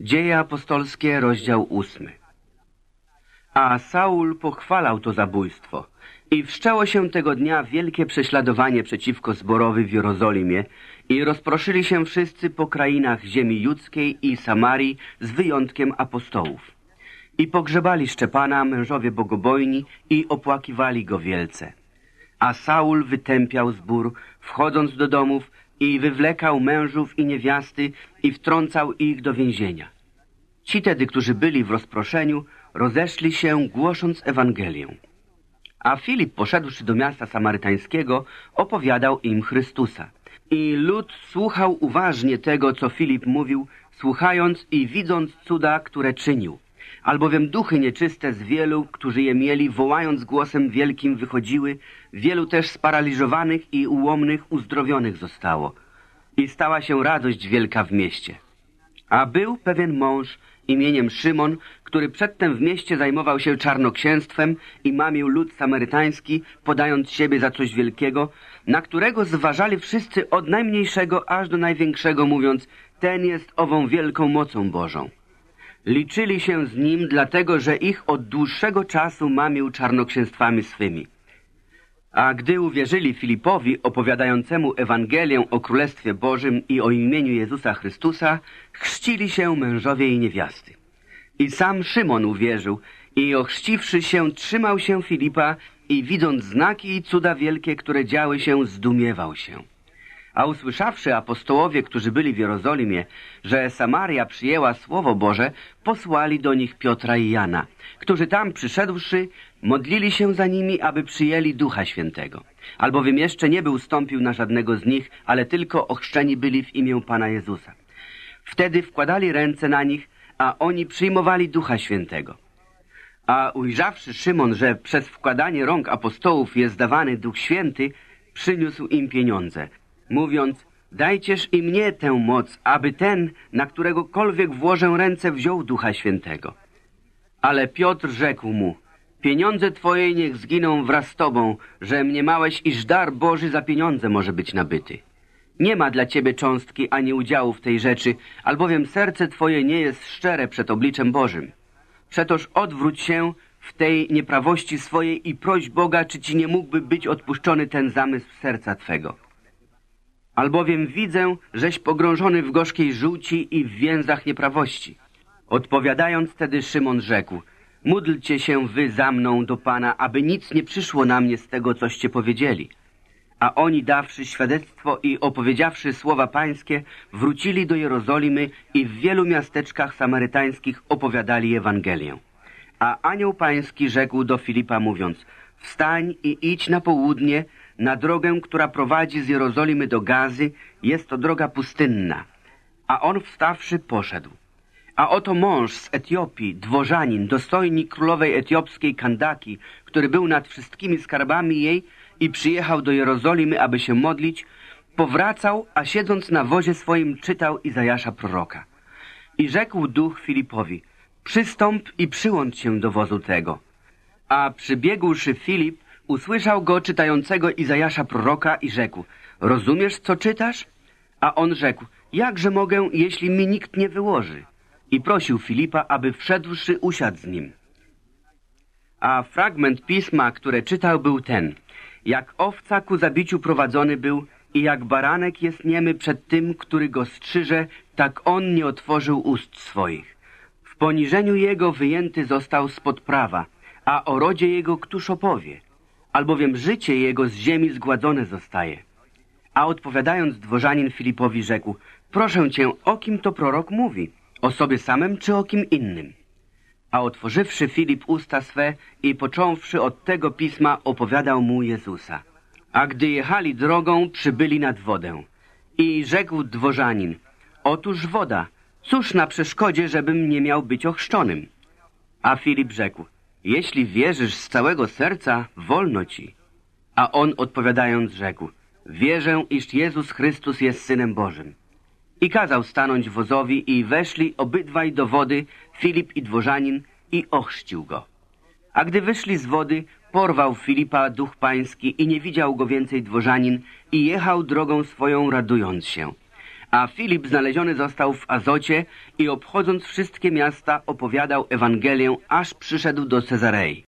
Dzieje apostolskie, rozdział ósmy. A Saul pochwalał to zabójstwo i wszczęło się tego dnia wielkie prześladowanie przeciwko zborowi w Jerozolimie i rozproszyli się wszyscy po krainach ziemi judzkiej i Samarii z wyjątkiem apostołów. I pogrzebali Szczepana mężowie bogobojni i opłakiwali go wielce. A Saul wytępiał zbór, wchodząc do domów i wywlekał mężów i niewiasty i wtrącał ich do więzienia. Ci tedy, którzy byli w rozproszeniu, rozeszli się, głosząc Ewangelię. A Filip, poszedłszy do miasta samarytańskiego, opowiadał im Chrystusa. I lud słuchał uważnie tego, co Filip mówił, słuchając i widząc cuda, które czynił. Albowiem duchy nieczyste z wielu, którzy je mieli, wołając głosem wielkim wychodziły, wielu też sparaliżowanych i ułomnych uzdrowionych zostało. I stała się radość wielka w mieście. A był pewien mąż imieniem Szymon, który przedtem w mieście zajmował się czarnoksięstwem i mamił lud samarytański, podając siebie za coś wielkiego, na którego zważali wszyscy od najmniejszego aż do największego, mówiąc, ten jest ową wielką mocą Bożą. Liczyli się z nim, dlatego że ich od dłuższego czasu mamił czarnoksięstwami swymi. A gdy uwierzyli Filipowi opowiadającemu Ewangelię o Królestwie Bożym i o imieniu Jezusa Chrystusa, chrzcili się mężowie i niewiasty. I sam Szymon uwierzył i ochrzciwszy się trzymał się Filipa i widząc znaki i cuda wielkie, które działy się, zdumiewał się. A usłyszawszy apostołowie, którzy byli w Jerozolimie, że Samaria przyjęła Słowo Boże, posłali do nich Piotra i Jana, którzy tam przyszedłszy, modlili się za nimi, aby przyjęli Ducha Świętego. Albowiem jeszcze nie był stąpił na żadnego z nich, ale tylko ochrzczeni byli w imię Pana Jezusa. Wtedy wkładali ręce na nich, a oni przyjmowali Ducha Świętego. A ujrzawszy Szymon, że przez wkładanie rąk apostołów jest dawany Duch Święty, przyniósł im pieniądze, mówiąc, dajcież i mnie tę moc, aby ten, na któregokolwiek włożę ręce, wziął Ducha Świętego. Ale Piotr rzekł mu, pieniądze twoje niech zginą wraz z tobą, że mniemałeś, iż dar Boży za pieniądze może być nabyty. Nie ma dla ciebie cząstki ani udziału w tej rzeczy, albowiem serce twoje nie jest szczere przed obliczem Bożym. Przetoż odwróć się w tej nieprawości swojej i proś Boga, czy ci nie mógłby być odpuszczony ten zamysł serca twego. Albowiem widzę, żeś pogrążony w gorzkiej żółci i w więzach nieprawości. Odpowiadając tedy Szymon rzekł, módlcie się wy za mną do Pana, aby nic nie przyszło na mnie z tego, coście powiedzieli. A oni dawszy świadectwo i opowiedziawszy słowa pańskie, wrócili do Jerozolimy i w wielu miasteczkach samarytańskich opowiadali Ewangelię. A anioł pański rzekł do Filipa mówiąc, wstań i idź na południe, na drogę, która prowadzi z Jerozolimy do Gazy, jest to droga pustynna. A on wstawszy poszedł. A oto mąż z Etiopii, dworzanin, dostojnik królowej etiopskiej Kandaki, który był nad wszystkimi skarbami jej i przyjechał do Jerozolimy, aby się modlić, powracał, a siedząc na wozie swoim czytał Izajasza proroka. I rzekł duch Filipowi, przystąp i przyłącz się do wozu tego. A przybiegłszy Filip, usłyszał go czytającego Izajasza proroka i rzekł, rozumiesz, co czytasz? A on rzekł, jakże mogę, jeśli mi nikt nie wyłoży? I prosił Filipa, aby wszedłszy usiadł z nim. A fragment pisma, które czytał, był ten. Jak owca ku zabiciu prowadzony był i jak baranek jest niemy przed tym, który go strzyże, tak on nie otworzył ust swoich. W poniżeniu jego wyjęty został spod prawa, a o rodzie jego któż opowie? Albowiem życie jego z ziemi zgładzone zostaje. A odpowiadając dworzanin Filipowi rzekł, proszę cię, o kim to prorok mówi? O sobie samym czy o kim innym? A otworzywszy Filip usta swe i począwszy od tego pisma opowiadał mu Jezusa. A gdy jechali drogą, przybyli nad wodę. I rzekł dworzanin, otóż woda, cóż na przeszkodzie, żebym nie miał być ochrzczonym? A Filip rzekł, jeśli wierzysz z całego serca, wolno ci. A on odpowiadając rzekł, wierzę, iż Jezus Chrystus jest Synem Bożym. I kazał stanąć wozowi i weszli obydwaj do wody, Filip i dworzanin, i ochrzcił go. A gdy wyszli z wody, porwał Filipa duch pański i nie widział go więcej dworzanin i jechał drogą swoją radując się. A Filip znaleziony został w Azocie i obchodząc wszystkie miasta opowiadał Ewangelię, aż przyszedł do Cezarei.